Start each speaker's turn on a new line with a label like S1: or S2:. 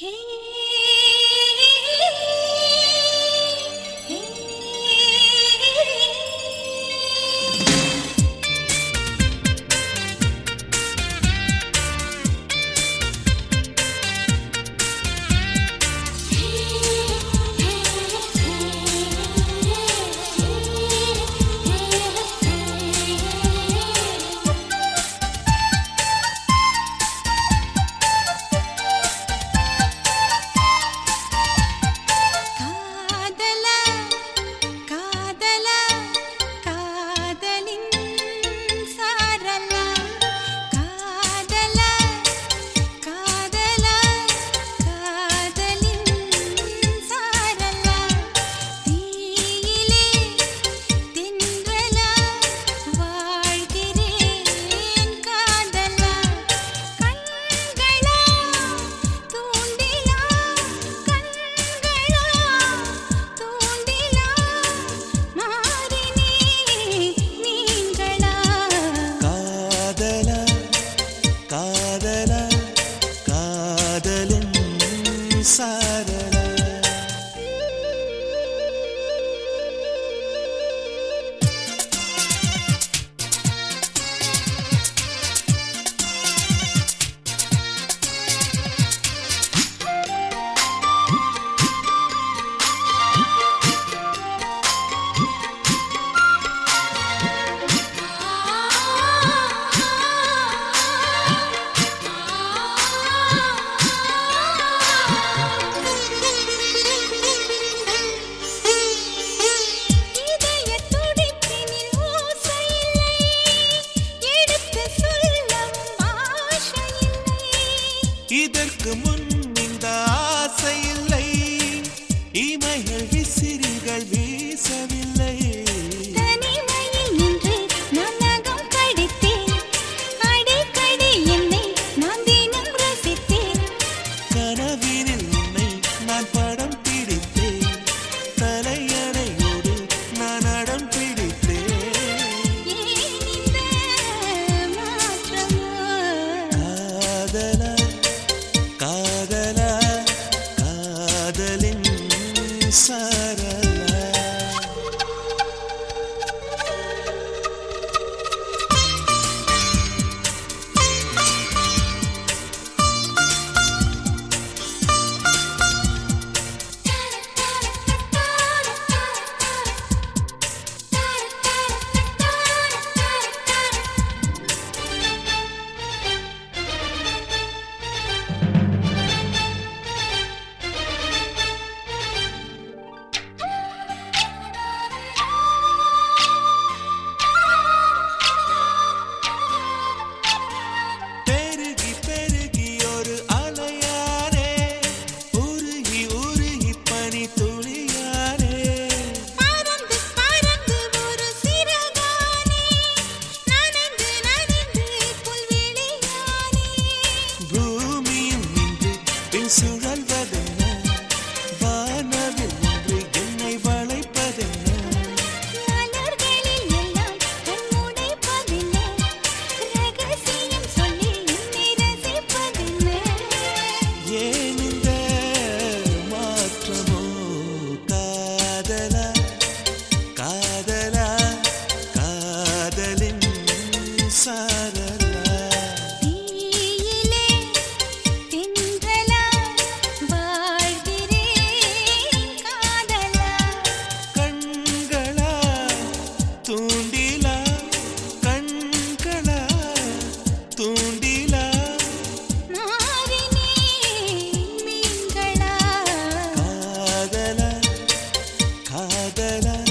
S1: Hey.
S2: adalah